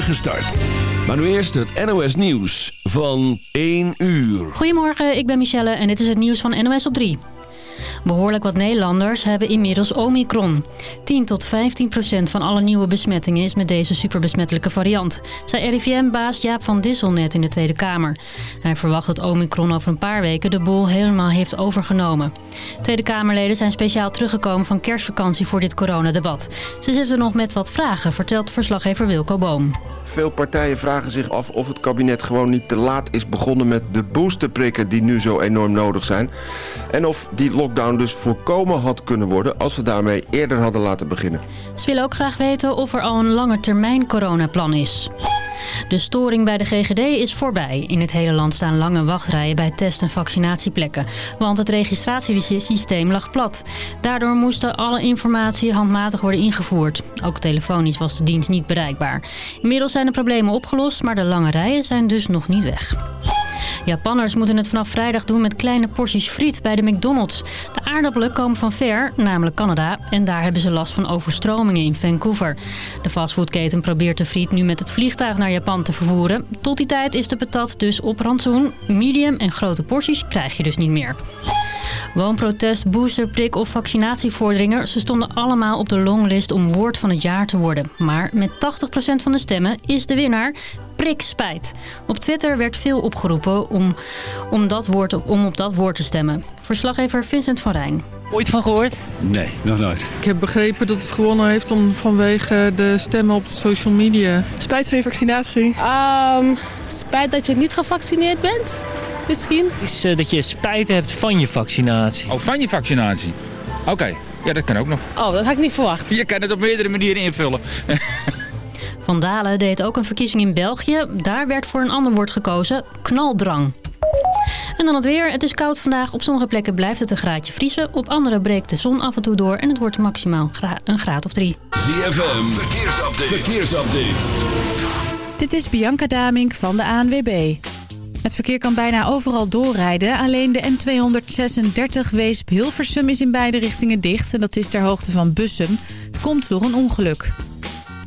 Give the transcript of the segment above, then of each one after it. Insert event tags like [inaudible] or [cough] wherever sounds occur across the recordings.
spoedige start. Maar nu eerst het NOS Nieuws van 1 uur. Goedemorgen, ik ben Michelle en dit is het nieuws van NOS op 3. Behoorlijk wat Nederlanders hebben inmiddels Omicron. 10 tot 15 procent van alle nieuwe besmettingen is met deze superbesmettelijke variant, zei RIVM-baas Jaap van Dissel net in de Tweede Kamer. Hij verwacht dat Omicron over een paar weken de boel helemaal heeft overgenomen. Tweede Kamerleden zijn speciaal teruggekomen van kerstvakantie voor dit coronadebat. Ze zitten nog met wat vragen, vertelt verslaggever Wilco Boom. Veel partijen vragen zich af of het kabinet gewoon niet te laat is begonnen met de boosterprikken die nu zo enorm nodig zijn. En of die lockdown dus voorkomen had kunnen worden als ze daarmee eerder hadden laten beginnen. Ze willen ook graag weten of er al een lange termijn coronaplan is. De storing bij de GGD is voorbij. In het hele land staan lange wachtrijen bij test- en vaccinatieplekken. Want het registratiesysteem lag plat. Daardoor moesten alle informatie handmatig worden ingevoerd. Ook telefonisch was de dienst niet bereikbaar. Inmiddels zijn de problemen opgelost, maar de lange rijen zijn dus nog niet weg. Japanners moeten het vanaf vrijdag doen met kleine porties friet bij de McDonald's. De aardappelen komen van ver, namelijk Canada, en daar hebben ze last van overstromingen in Vancouver. De fastfoodketen probeert de friet nu met het vliegtuig naar Japan te vervoeren. Tot die tijd is de patat dus op rantsoen. Medium en grote porties krijg je dus niet meer. Woonprotest, boosterprik of vaccinatievorderingen... ze stonden allemaal op de longlist om woord van het jaar te worden. Maar met 80% van de stemmen is de winnaar prikspijt. Op Twitter werd veel opgeroepen om, om, dat woord, om op dat woord te stemmen. Verslaggever Vincent van Rijn. Ooit van gehoord? Nee, nog nooit. Ik heb begrepen dat het gewonnen heeft om, vanwege de stemmen op de social media. Spijt van je vaccinatie? Um, spijt dat je niet gevaccineerd bent, misschien. Is uh, dat je spijt hebt van je vaccinatie. Oh, van je vaccinatie? Oké, okay. ja dat kan ook nog. Oh, dat had ik niet verwacht. Je kan het op meerdere manieren invullen. [laughs] Van Dalen deed ook een verkiezing in België. Daar werd voor een ander woord gekozen, knaldrang. En dan het weer. Het is koud vandaag. Op sommige plekken blijft het een graadje vriezen. Op andere breekt de zon af en toe door en het wordt maximaal een graad of drie. ZFM, verkeersupdate. verkeersupdate. Dit is Bianca Damink van de ANWB. Het verkeer kan bijna overal doorrijden. Alleen de N236 Weesp-Hilversum is in beide richtingen dicht. En dat is ter hoogte van Bussum. Het komt door een ongeluk.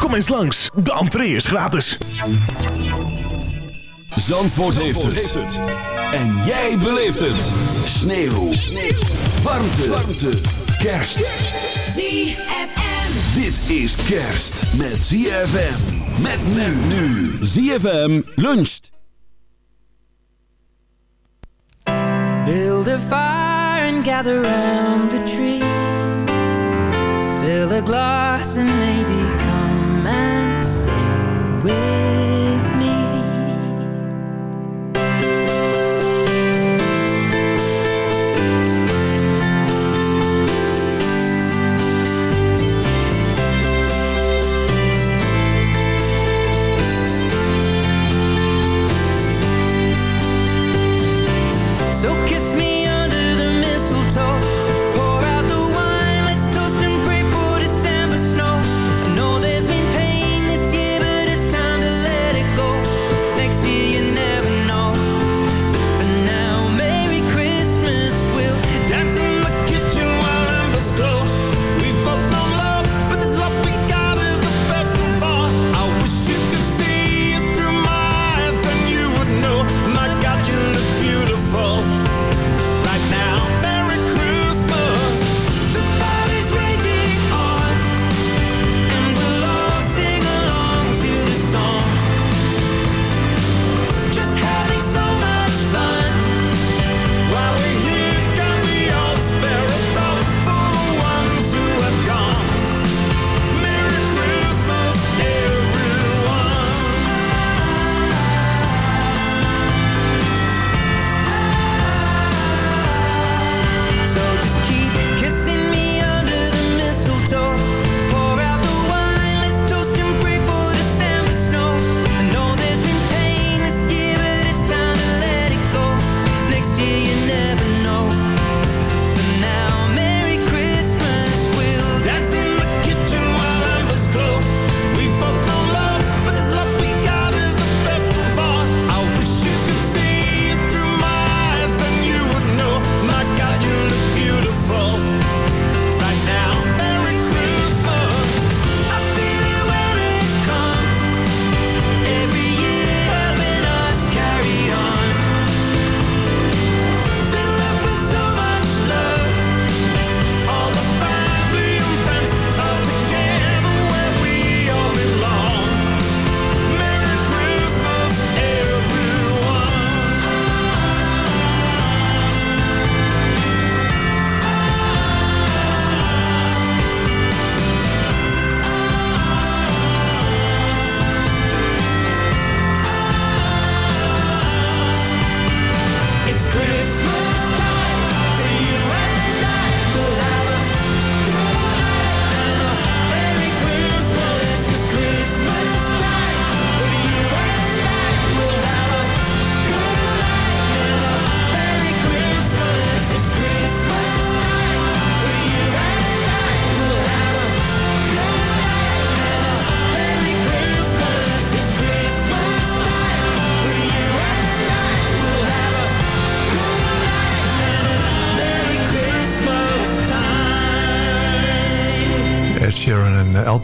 Kom eens langs, de entree is gratis. Zandvoort, heeft, het. En jij beleeft het. Sneeuw. Sneeuw. Warmte. Warmte. Kerst. ZFM. Dit is kerst met ZFM. Met men nu. ZFM luncht. Build a fire and gather round the tree. Fill a glass and maybe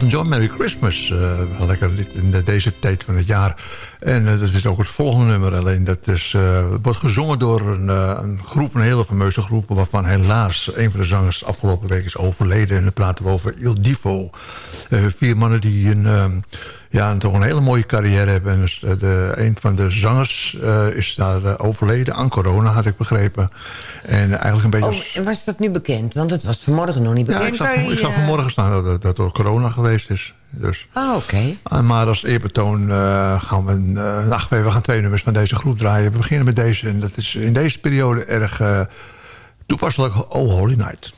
John, Merry Christmas. Eh, lekker in de- deze tijd van het jaar. En eh, dat is ook het volgende nummer. Alleen dat is, eh, wordt gezongen door een, een groep, een hele fameuze groep... waarvan helaas een van de zangers afgelopen week is overleden. En dan praten we over Il Divo. Vier mannen die een, eh, ja, een, toch een hele mooie carrière hebben. En dus, eh, de, een van de zangers eh, is daar eh, overleden aan corona, had ik begrepen. En eigenlijk een beetje... Oh, en was dat nu bekend? Want het was vanmorgen nog niet bekend. Ja, ik zag, waar van- ik hij, zag vanmorgen staan dat het dat door corona geweest is. Dus. Ah, oké. Maar als eerbetoon gaan we... eh, ach, we gaan twee nummers van deze groep draaien. We beginnen met deze. En dat is in deze periode erg toepasselijk. Oh Holy Night.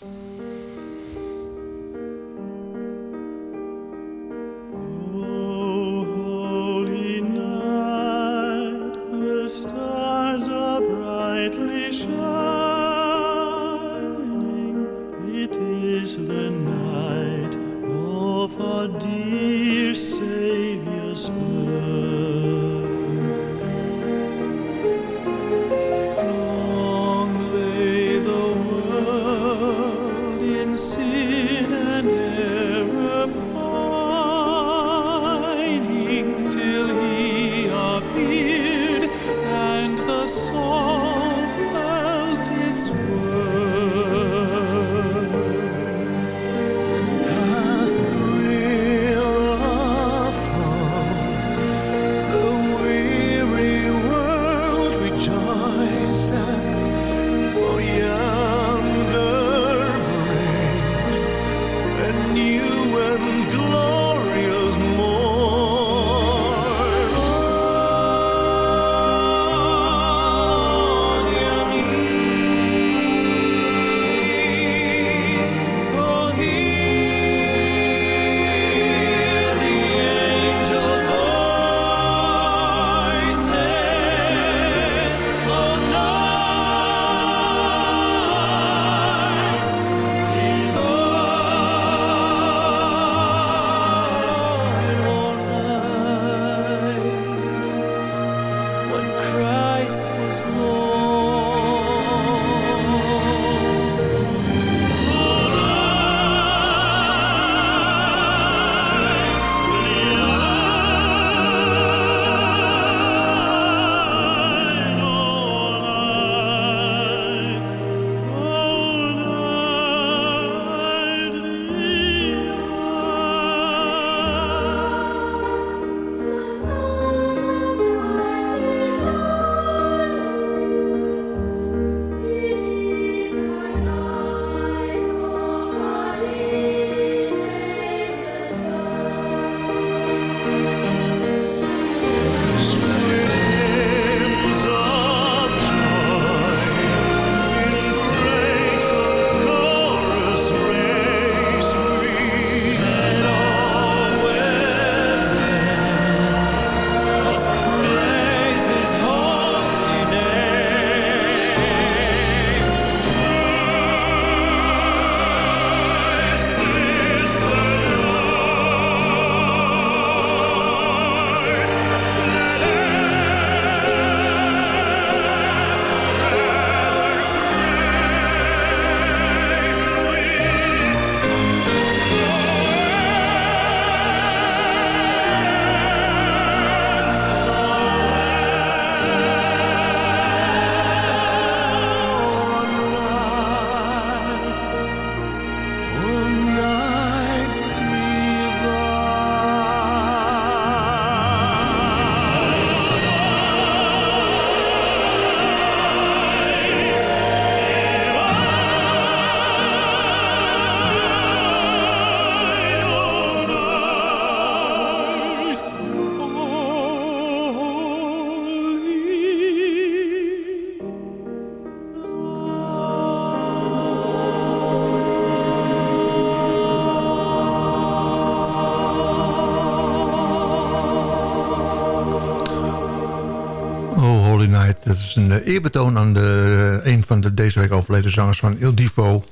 Een eh, eerbetoon aan de, een van de deze week overleden zangers van Il Divo.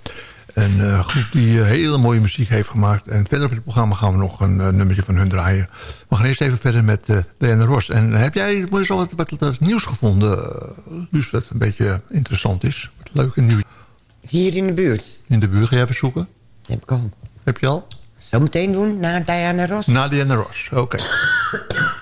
Een eh, groep die eh, hele mooie muziek heeft gemaakt. En verder op het programma gaan we nog een eh, nummertje van hun draaien. We gaan eerst even verder met uh, Diana Ross. En heb jij eens al wat, wat, wat nieuws gevonden, Luus, wat een beetje interessant is? Wat leuk en nieuw. Hier in de buurt? In de buurt, ga jij even zoeken? Heb ik al. Heb je al? Zometeen doen, na Diana Ross. Na Diana Ross, oké. [coughs]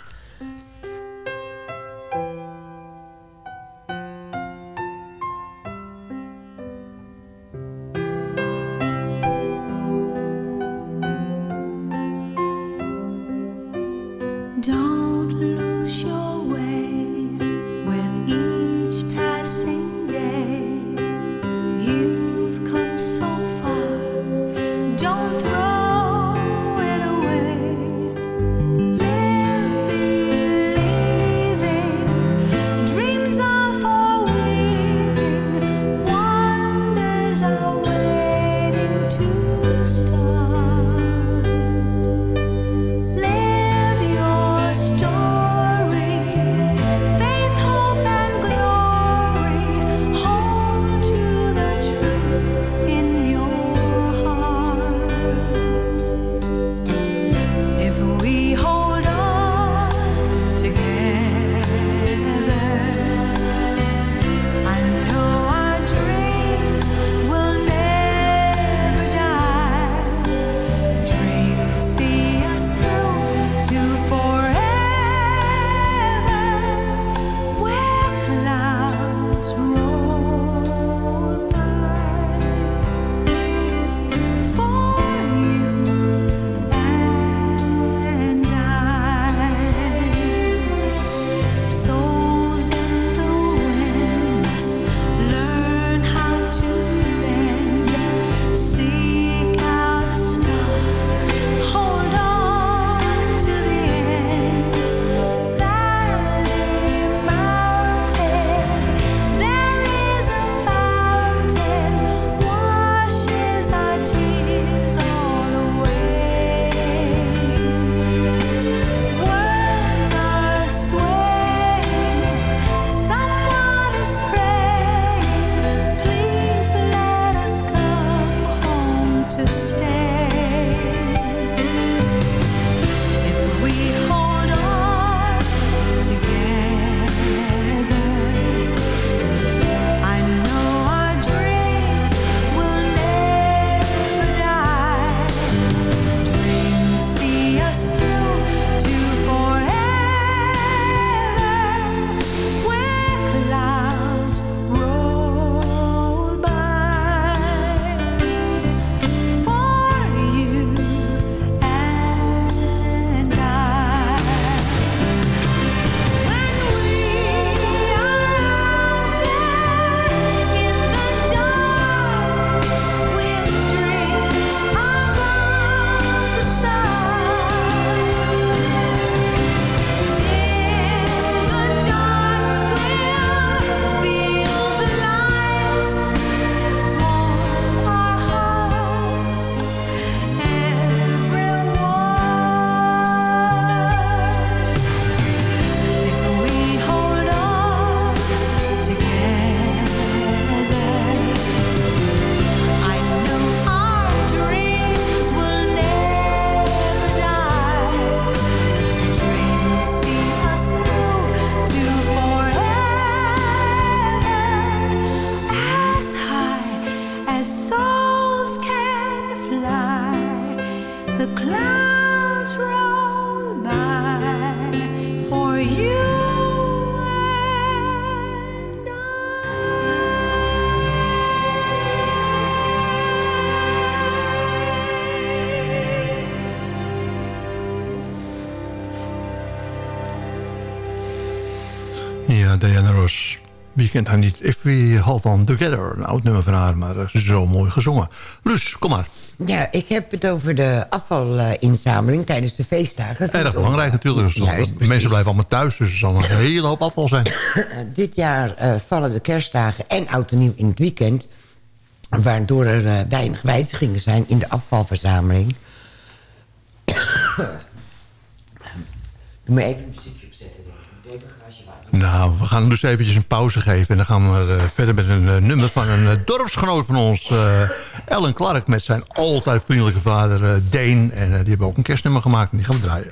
Wie kent haar niet? If We Hold On Together. Een oud nummer van haar, maar eh, zo mooi gezongen. Luus, kom maar. Ja, ik heb het over de afvalinzameling tijdens de feestdagen. Erg belangrijk natuurlijk. Dus Juist, mensen blijven allemaal thuis, dus er zal een hele hoop afval zijn. [coughs] Dit jaar eh, vallen de kerstdagen en oud en nieuw in het weekend. Waardoor er eh, weinig wijzigingen zijn in de afvalverzameling. [coughs] Doe maar even een muziekje opzetten. denk ik. Ik moet even een glaasje water. Nou, we gaan dus eventjes een pauze geven. En dan gaan we eh, verder met een eh, nummer van een eh, dorpsgenoot van ons. Ellen Clark met zijn altijd vriendelijke vader Deen. En die hebben ook een kerstnummer gemaakt en die gaan we draaien.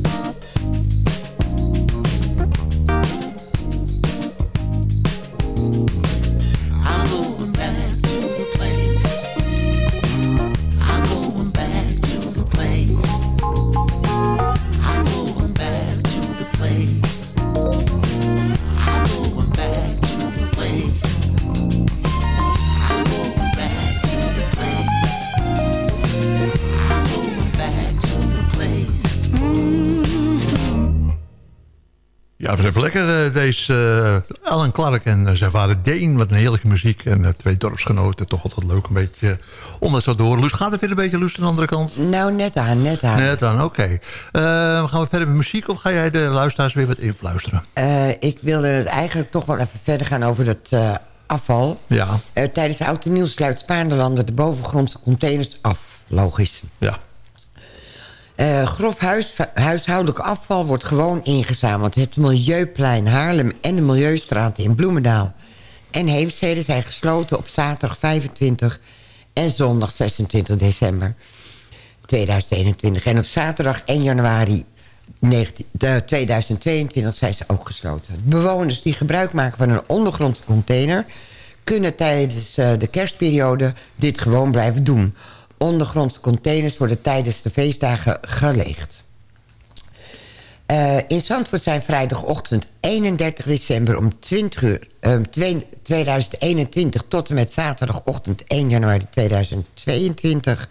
Ja, we zijn even lekker. eh, Deze eh, Alan Clark en eh, zijn vader Deen. Wat een heerlijke muziek. En twee dorpsgenoten. Toch altijd leuk een beetje om dat zo te horen. Loes, gaat het weer een beetje Loes aan de andere kant? Nou, net aan, net aan. Net aan, oké. Gaan we verder met muziek of ga jij de luisteraars weer wat influisteren? Ik wilde het eigenlijk toch wel even verder gaan over eh, afval. Ja. Tijdens de Oud en Nieuw sluit Spaarnelanden de bovengrondse containers af. Logisch. Ja. Eh, grof huis, huishoudelijk afval wordt gewoon ingezameld. Het Milieuplein Haarlem en de Milieustraat in Bloemendaal en Heemstede zijn gesloten op zaterdag 25 en zondag 26 december 2021. En op zaterdag 1 januari 19 eh, 2022 zijn ze ook gesloten. Bewoners die gebruik maken van een ondergrondse container... kunnen tijdens eh, de kerstperiode dit gewoon blijven doen. Ondergrondse containers worden tijdens de feestdagen geleegd. Eh, in Zandvoort zijn vrijdagochtend 31 december om 20 uur... eh, twee- 2021 tot en met zaterdagochtend 1 januari 2022...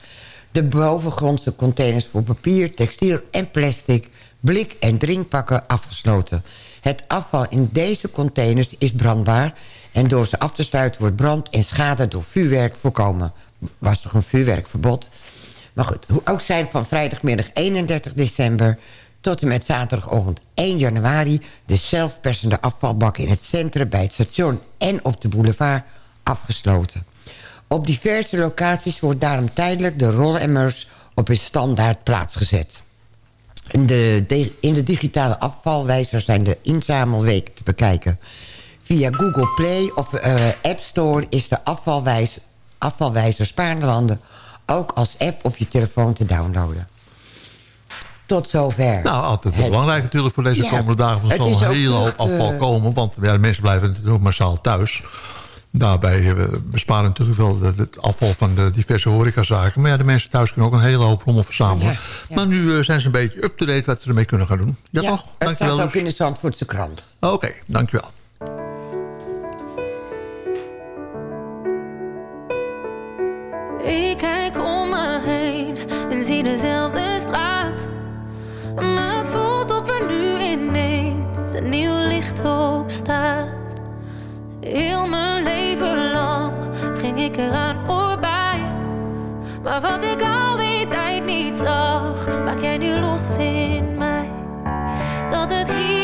de bovengrondse containers voor papier, textiel en plastic... blik- en drinkpakken afgesloten. Het afval in deze containers is brandbaar... en door ze af te sluiten wordt brand en schade door vuurwerk voorkomen. Was toch een vuurwerkverbod? Maar goed, hoe ook zijn van vrijdagmiddag 31 december... tot en met zaterdagochtend 1 januari... de zelfpersende afvalbakken in het centrum bij het station... en op de boulevard afgesloten. Op diverse locaties wordt daarom tijdelijk de rollenemmers... op een standaard plaats gezet. In de, in de digitale afvalwijzer zijn de inzamelweken te bekijken. Via Google Play of eh, App Store is de afvalwijs, afvalwijzer Spaarlanden... ook als app op je telefoon te downloaden. Tot zover. Nou, altijd Het- belangrijk natuurlijk voor deze Ja, komende dagen. Want er zal een hele hoop echt, afval eh, komen. Want ja, de mensen blijven natuurlijk massaal thuis. Daarbij eh, we besparen natuurlijk wel het afval van de diverse horecazaken. Maar ja, de mensen thuis kunnen ook een hele hoop rommel verzamelen. Maar nu eh, zijn ze een beetje up-to-date wat ze ermee kunnen gaan doen. Ja, toch? Het Dankjewel. staat ook in de Zandvoortse krant. Oké, dankjewel. Ik kijk om me heen en zie dezelfde straat. Maar het voelt of er nu ineens een nieuw licht op staat. Heel mijn leven lang ging ik eraan voorbij. Maar wat ik al die tijd niet zag, maak jij nu los in mij. Dat het hier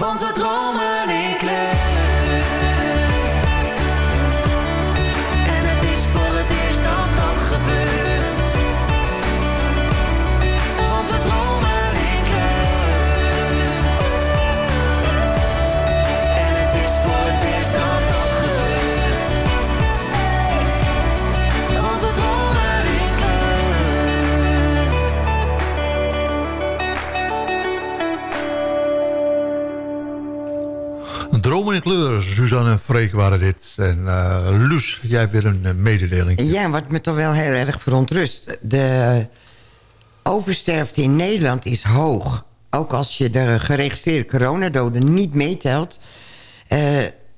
Want we dromen Dromen in kleur. Suzanne en Freek waren dit. En eh Luus, jij hebt weer een eh, mededeling. Ja, wat me toch wel heel erg verontrust. De oversterfte in Nederland is hoog. Ook als je de geregistreerde coronadoden niet meetelt. Eh,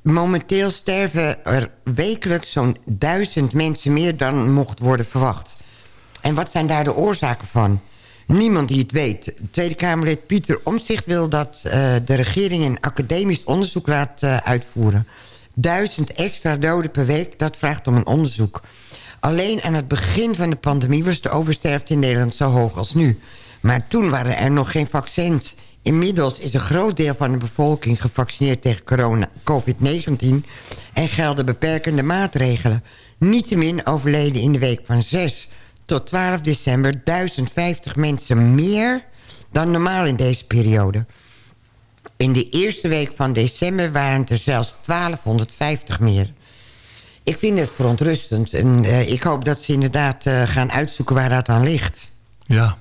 momenteel sterven er wekelijks zo'n duizend mensen meer dan mocht worden verwacht. En wat zijn daar de oorzaken van? Niemand die het weet. Tweede Kamerlid Pieter Omtzigt wil dat eh, de regering... een academisch onderzoek laat eh, uitvoeren. Duizend extra doden per week, dat vraagt om een onderzoek. Alleen aan het begin van de pandemie was de oversterfte in Nederland zo hoog als nu. Maar toen waren er nog geen vaccins. Inmiddels is een groot deel van de bevolking gevaccineerd tegen corona, COVID-19... en gelden beperkende maatregelen. Niettemin overleden in de week van 6 tot 12 december 1050 mensen meer dan normaal in deze periode. In de eerste week van december waren het er zelfs 1250 meer. Ik vind het verontrustend. En eh, ik hoop dat ze inderdaad eh, gaan uitzoeken waar dat aan ligt. Ja.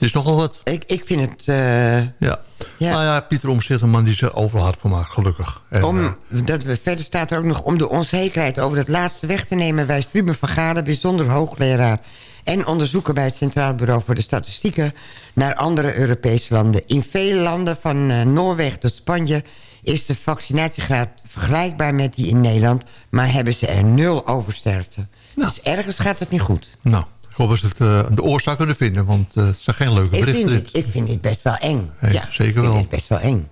Het is nogal wat. Ik, ik vind het... eh, Ja. Nou ja, Pieter Omtzigt, een man die ze overal hard voor maakt, gelukkig. En, om, eh, dat we, verder staat er ook nog om de onzekerheid over het laatste weg te nemen... wijst Ruben van Gade, bijzonder hoogleraar... en onderzoeker bij het Centraal Bureau voor de Statistieken... naar andere Europese landen. In vele landen, van eh, Noorwegen tot Spanje... is de vaccinatiegraad vergelijkbaar met die in Nederland... maar hebben ze er nul oversterfte. Dus ergens gaat het niet goed. nou, ik dat ze het, eh, de oorzaak kunnen vinden, want eh, het zijn geen leuke Ik berichten. vind, dit. dit, ik vind dit best wel eng. Ja, zeker ik wel. vind dit best wel eng.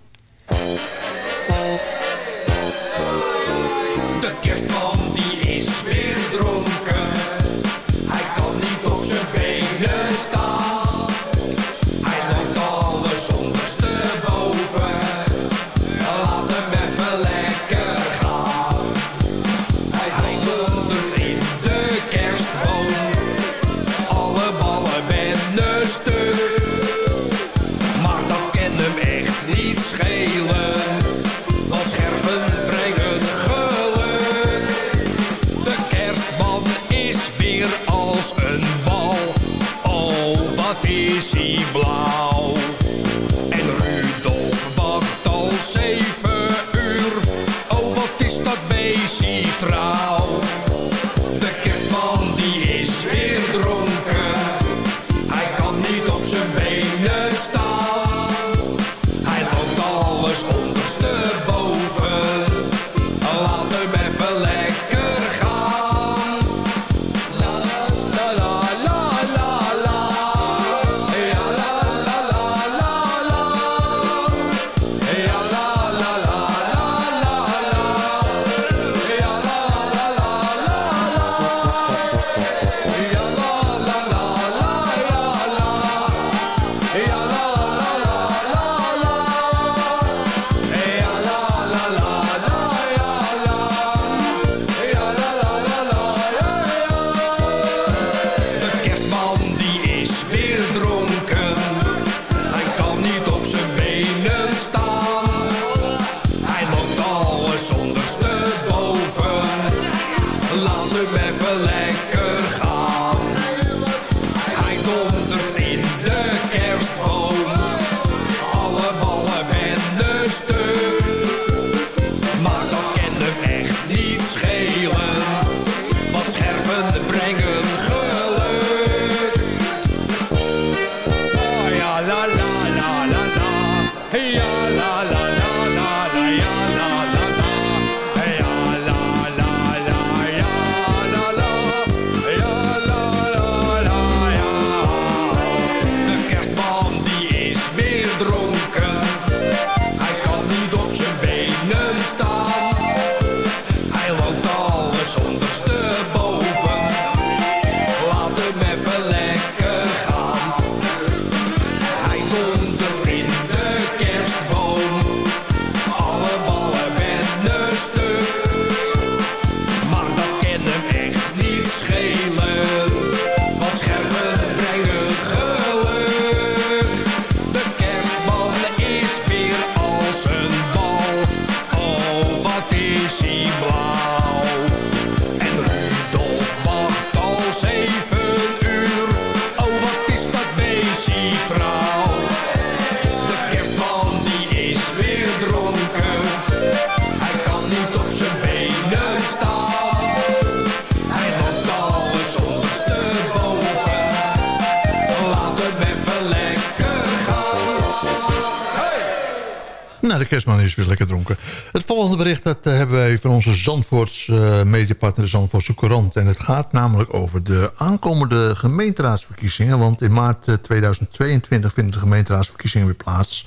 De kerstman is weer lekker dronken. Het volgende bericht dat eh, hebben wij van onze Zandvoorts eh, mediapartner de Zandvoortse Courant. En het gaat namelijk over de aankomende gemeenteraadsverkiezingen. Want in maart eh, 2022 vinden de gemeenteraadsverkiezingen weer plaats.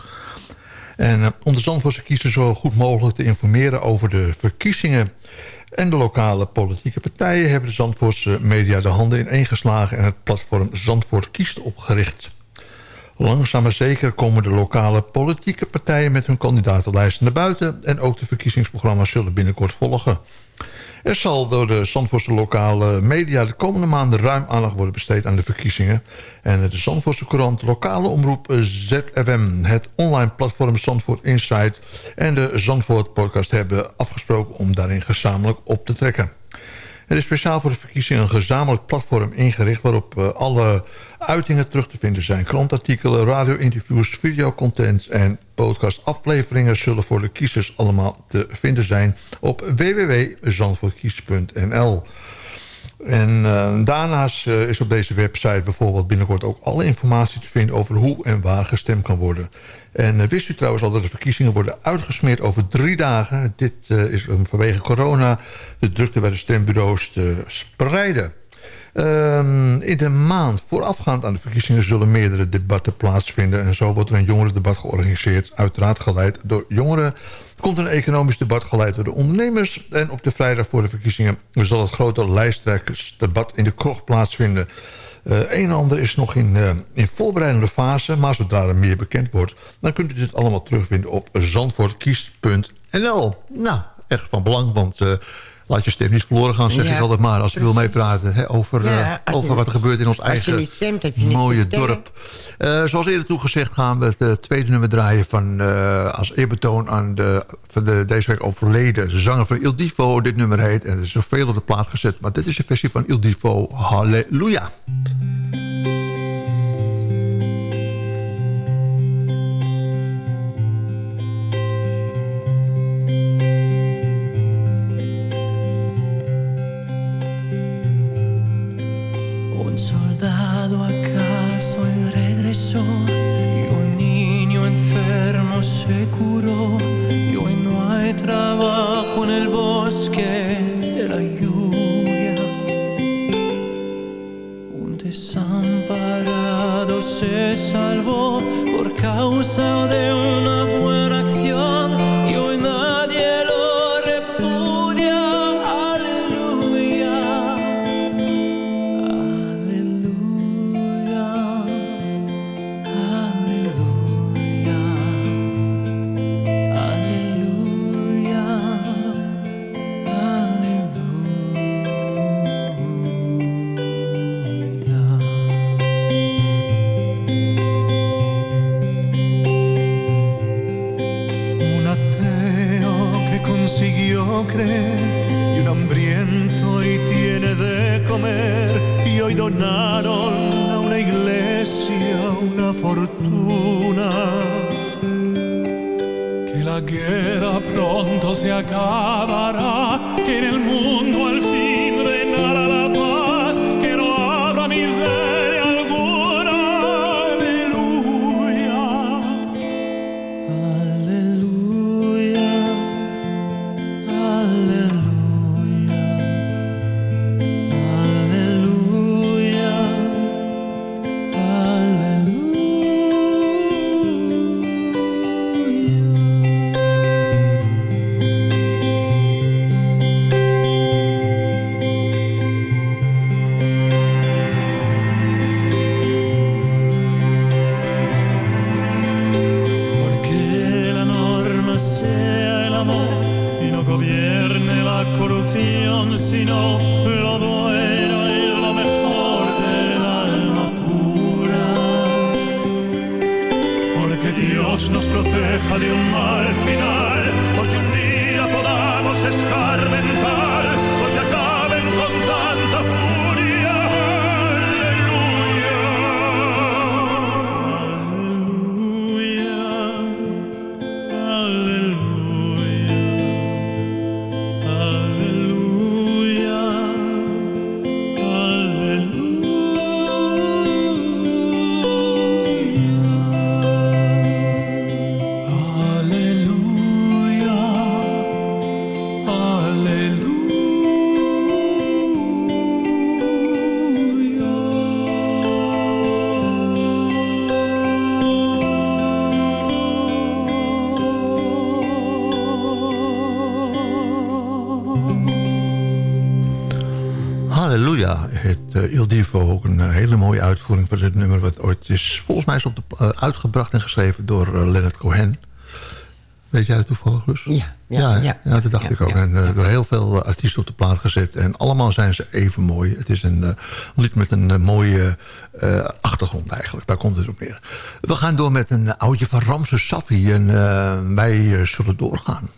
En eh, om de Zandvoortse kiezers zo goed mogelijk te informeren over de verkiezingen... en de lokale politieke partijen hebben de Zandvoortse media de handen ineengeslagen... en het platform Zandvoort kiest opgericht. Langzaam maar zeker komen de lokale politieke partijen met hun kandidatenlijsten naar buiten... en ook de verkiezingsprogramma's zullen binnenkort volgen. Er zal door de Zandvoortse lokale media de komende maanden ruim aandacht worden besteed aan de verkiezingen. En de Zandvoortse Courant, lokale omroep ZFM, het online platform Zandvoort Insight en de Zandvoort podcast hebben afgesproken om daarin gezamenlijk op te trekken. Er is speciaal voor de verkiezingen een gezamenlijk platform ingericht... waarop uh, alle uitingen terug te vinden zijn. Krantartikelen, radio-interviews, videocontent en podcastafleveringen... zullen voor de kiezers allemaal te vinden zijn op www.zandvoortkies.nl. En uh, daarnaast uh, is op deze website bijvoorbeeld binnenkort ook alle informatie te vinden... over hoe en waar gestemd kan worden. En uh, wist u trouwens al dat de verkiezingen worden uitgesmeerd over drie dagen? Dit is um, vanwege corona de drukte bij de stembureaus te spreiden. Um, in de maand voorafgaand aan de verkiezingen zullen meerdere debatten plaatsvinden. En zo wordt er een jongerendebat georganiseerd. Uiteraard geleid door jongeren. Komt een economisch debat geleid door de ondernemers. En op de vrijdag voor de verkiezingen zal het grote lijsttrekkersdebat in de krocht plaatsvinden. Uh, een en ander is nog in, uh, in voorbereidende fase. Maar zodra er meer bekend wordt, dan kunt u dit allemaal terugvinden op zandvoortkiest.nl. Nou, echt van belang, want... Uh, Laat je stem niet verloren gaan, zeg ja, ik altijd maar. Als je wil meepraten hè, over, ja, uh, over je, wat er gebeurt in ons eigen stemt, mooie dorp. Uh, zoals eerder toegezegd gaan we het tweede nummer draaien... Van, als eerbetoon aan de, van de deze week overleden zanger van Il Divo. Dit nummer heet, en er is zoveel op de plaat gezet... maar dit is de versie van Il Divo. Halleluja. Soldado acaso y regresó y un niño enfermo se curó. Y hoy no hay trabajo en el bosque de la lluvia. Un desamparado se salvó por causa de una se acabará que en el mundo volgens mij is op de, eh, uitgebracht en geschreven door eh, Leonard Cohen. Weet jij dat toevallig, Lus? Ja, Ja, ja, dat dacht ja, ik ook. en eh, door heel veel artiesten op de plaat gezet. En allemaal zijn ze even mooi. Het is een lied met een mooie achtergrond eigenlijk. Daar komt het op neer. We gaan door met een oudje van Ramses Safi. En wij zullen doorgaan.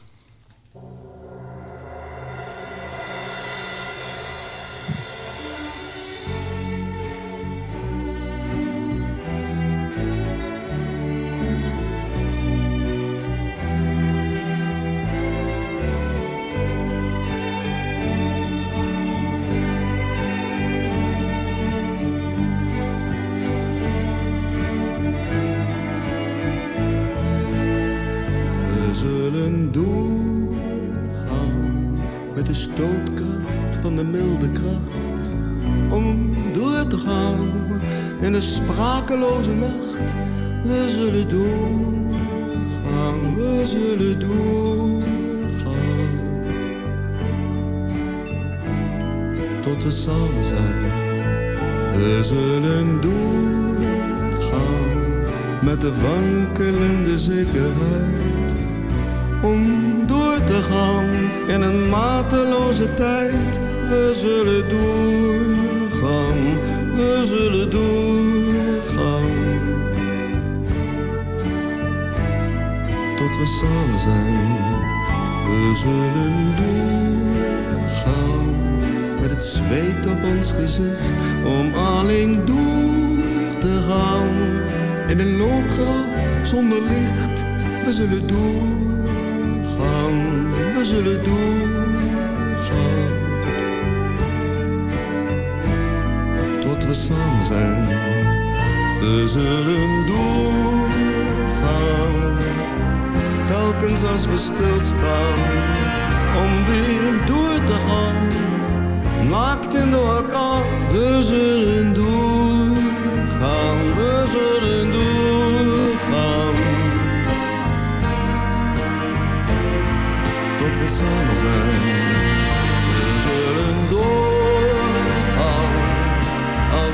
We samen zijn, we zullen doorgaan. Telkens als we stilstaan, om weer door te gaan. Naakt in de orkaan, we zullen doorgaan, we zullen doorgaan. Tot we samen zijn,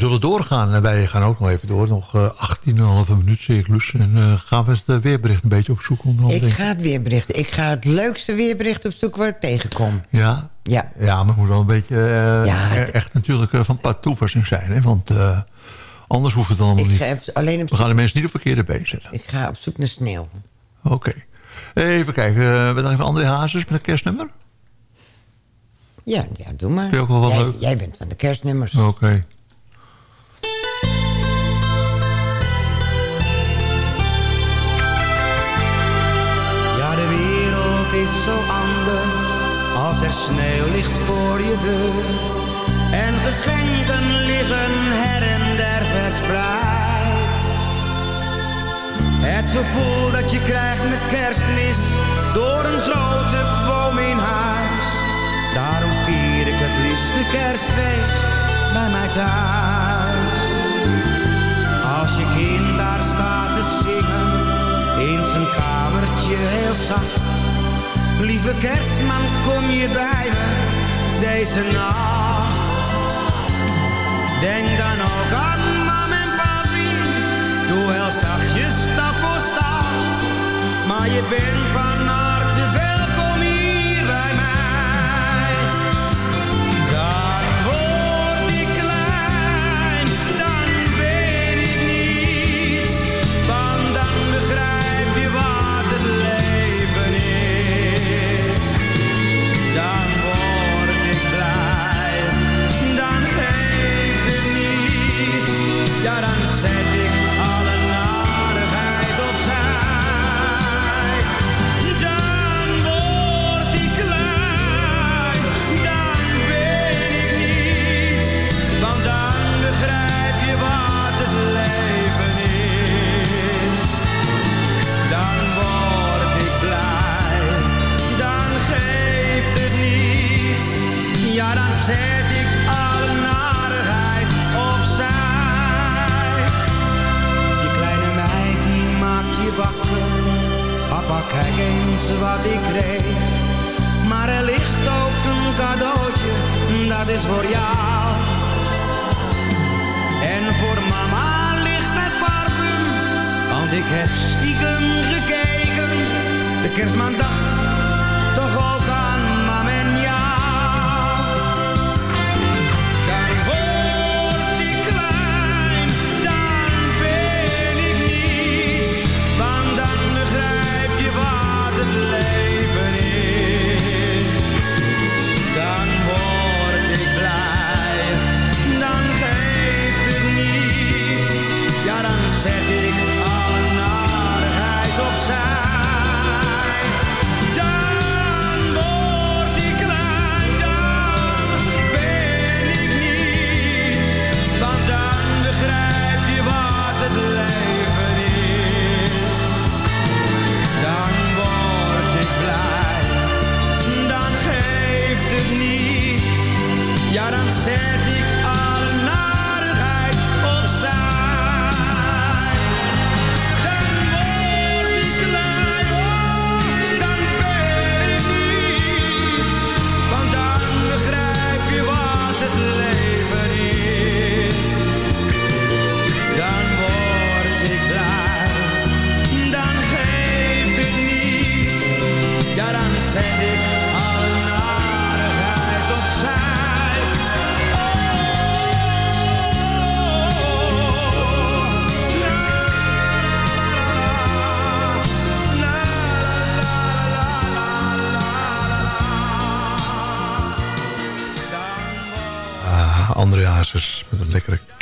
Wij zullen doorgaan en wij gaan ook nog even door. Nog eh 18,5 minuut, Loes. En eh, gaan we het eh, weerbericht een beetje opzoeken onder andere. Ik ga het weerbericht. Ik ga het leukste weerbericht opzoeken waar ik tegenkom. Ja? Ja. Ja, maar het moet wel een beetje Ja, e- echt natuurlijk van pad toepassing zijn. Hè? Want anders hoeft het allemaal niet. even alleen op We gaan de mensen niet op verkeerde been zetten. Ik ga op zoek naar sneeuw. Oké. Even kijken. we dan even André Hazes met een kerstnummer? Ja, ja doe maar. Vind je ook wel wat jij, leuk? jij bent van de kerstnummers. Oké. Is zo anders als er sneeuw ligt voor je deur. En geschenken liggen her en der verspreid. Het gevoel dat je krijgt met kerstmis door een grote boom in huis. Daarom vier ik het liefste kerstfeest bij mij thuis. Als je kind daar staat te zingen in zijn kamertje heel zacht. Lieve kerstman, kom je bij me deze nacht. Denk dan ook aan mam en papi. Doe wel zachtjes stap voor stap. Maar je bent van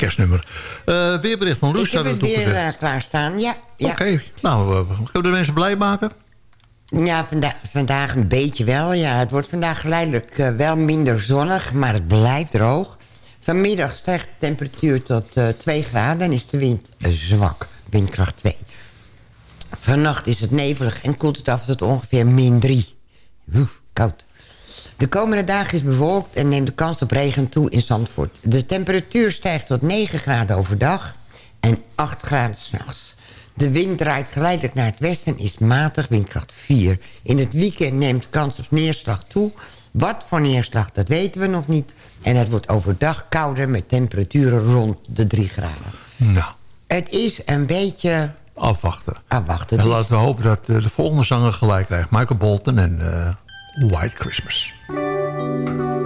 kerstnummer. Eh, weerbericht van Loes. Ik heb het er weer eh, klaarstaan, ja. ja. Oké, nou, eh, kunnen we de mensen blij maken? Ja, vanda vandaag een beetje wel. Ja, het wordt vandaag geleidelijk wel minder zonnig, maar het blijft droog. Vanmiddag stijgt de temperatuur tot eh 2 graden en is de wind zwak, windkracht 2. Vannacht is het nevelig en koelt het af tot ongeveer min 3. Oeh, koud. De komende dagen is bewolkt en neemt de kans op regen toe in Zandvoort. De temperatuur stijgt tot 9 graden overdag en 8 graden s'nachts. De wind draait geleidelijk naar het westen en is matig windkracht 4. In het weekend neemt de kans op neerslag toe. Wat voor neerslag, dat weten we nog niet. En het wordt overdag kouder met temperaturen rond de 3 graden. Nou, Het is een beetje afwachten. afwachten. En Dus- laten we hopen dat eh, de volgende zanger gelijk krijgt. Michael Bolton en eh, White Christmas. Música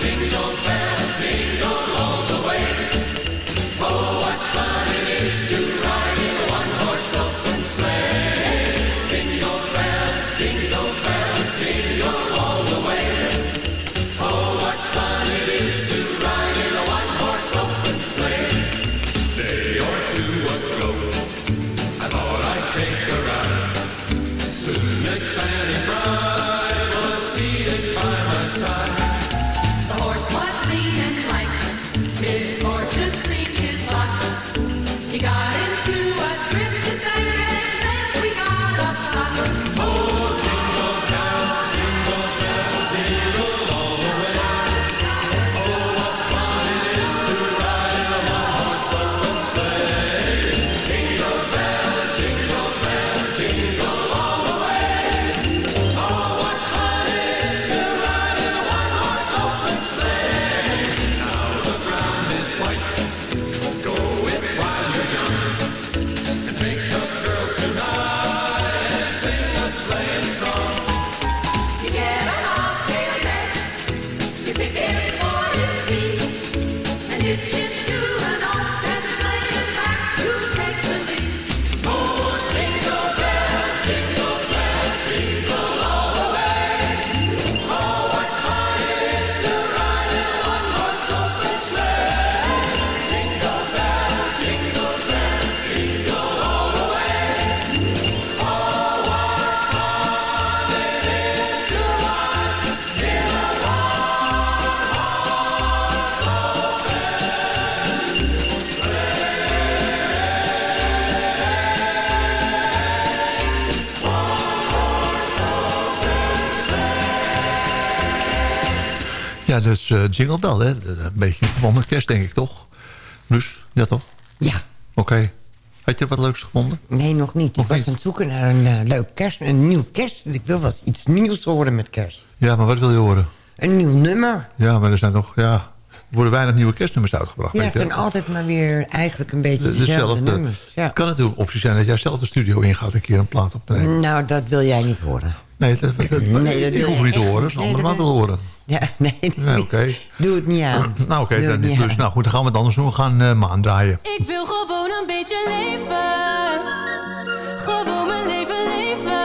jingle Ja, dus uh, Jingle Bell, hè? Een beetje in verband met kerst, denk ik, toch? Dus, ja toch? Ja. Oké. Had je wat leuks gevonden? Nee, nog niet. ik was aan het zoeken naar een uh, leuk kerst, een nieuw kerst. Ik wil wat iets nieuws horen met kerst. Ja, maar wat wil je horen? Een nieuw nummer. Ja, maar er zijn toch, ja, er worden weinig nieuwe kerstnummers uitgebracht. Ja, het zijn altijd maar weer eigenlijk een beetje De- dezelfde nummers. Ja. Het kan natuurlijk een optie zijn dat jij zelf de studio ingaat een keer een plaat op te nemen. Nou, dat wil jij niet horen. Nee, dat, dat, dat- Nee, dat ik wil hoef je niet te horen, niet. als een Nee, ander maar dat- wil horen. Ja, nee. Nee, oké. [laughs] Doe het niet aan. Nou, oké, Doe dan het niet. niet Dus, aan. nou goed, dan gaan we het anders doen. We gaan eh maan draaien. Ik wil gewoon een beetje leven. Gewoon mijn leven leven.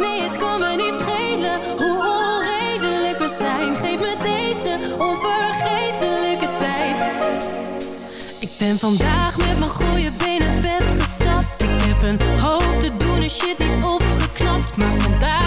Nee, het kan me niet schelen hoe onredelijk we zijn. Geef me deze onvergetelijke tijd. Ik ben vandaag met mijn goede benen het bed gestapt. Ik heb een hoop te doen en shit niet opgeknapt. Maar vandaag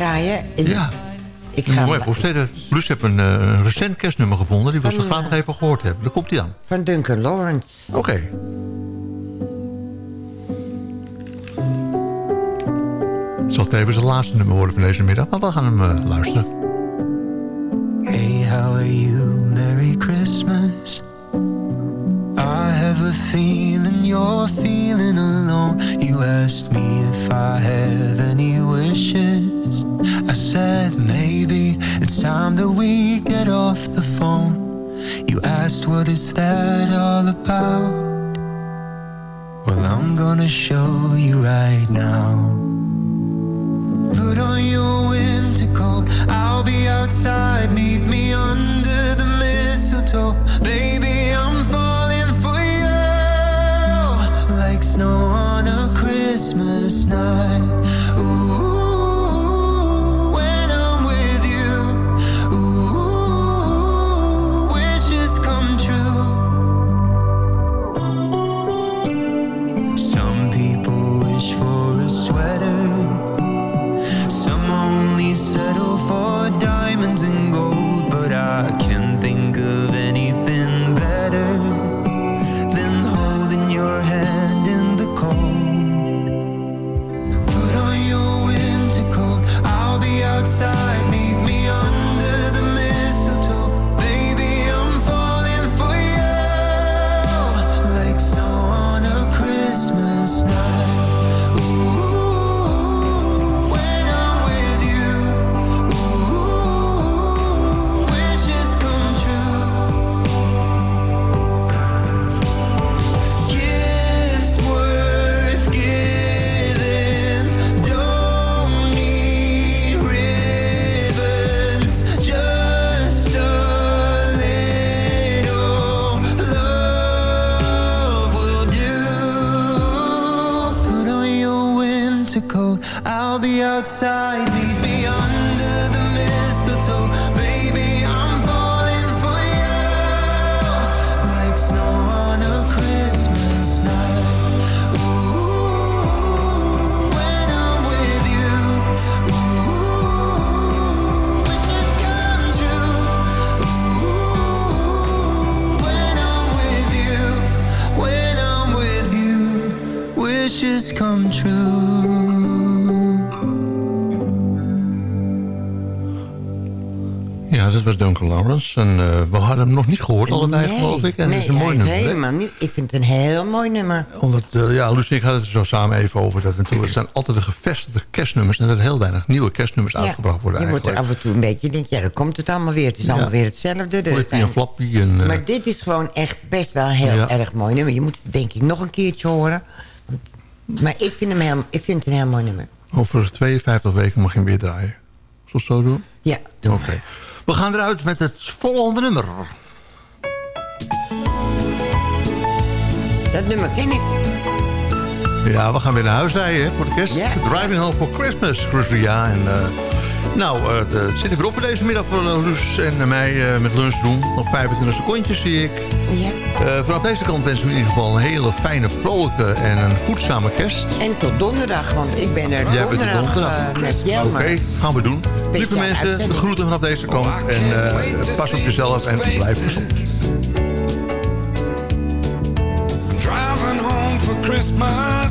draaien? Ja. Ik ga even opstellen. Plus een, eh, een recent kerstnummer gevonden. Die we zo Van, graag nog even gehoord hebben. Daar komt hij aan. van Duncan Lawrence. Oké. Het zal tevens het laatste nummer worden van deze middag. Maar we gaan hem eh, luisteren. Time that we get off the phone. You asked what is that all about? Well, I'm gonna show you right now. Dat was Duncan Lawrence. En eh, we hadden hem nog niet gehoord, allebei geloof ik. En nee, het is een mooi nummer. helemaal niet. Ik vind het een heel mooi nummer. Omdat, eh, ja, Lucie ik hadden het er zo samen even over. Dat natuurlijk, het zijn altijd de gevestigde kerstnummers. En dat er heel weinig nieuwe kerstnummers uitgebracht worden je moet er eigenlijk. af en toe een beetje denken, ja, dan komt het allemaal weer. Het is Ja. allemaal weer hetzelfde. Er zijn- en Flappy. En, eh, Maar dit is gewoon echt best wel een heel Ja. erg mooi nummer. Je moet het denk ik nog een keertje horen. Maar ik vind, hem heel, ik vind het een heel mooi nummer. over 52 weken mag je hem weer draaien. Zullen we zo doen? Ja, doe Oké. We gaan eruit met het volgende nummer. Dat nummer ken ik. Ja, we gaan weer naar huis rijden hè, voor de kerst. Driving home for Christmas, Chris. En, eh, nou, eh, het eh, zit er weer op voor deze middag voor uh, Luus en mij eh, met lunch doen. Nog 25 secondjes zie ik. Ja. Eh, vanaf deze kant wensen we in ieder geval een hele fijne, vrolijke en een voedzame kerst. En tot donderdag, want ik ben er Jij bent er donderdag, donderdag. eh, met Jelmer. Oké, gaan we doen. Lieve mensen, de groeten vanaf deze kant. En eh, pas op jezelf en blijf gezond. Driving home for Christmas,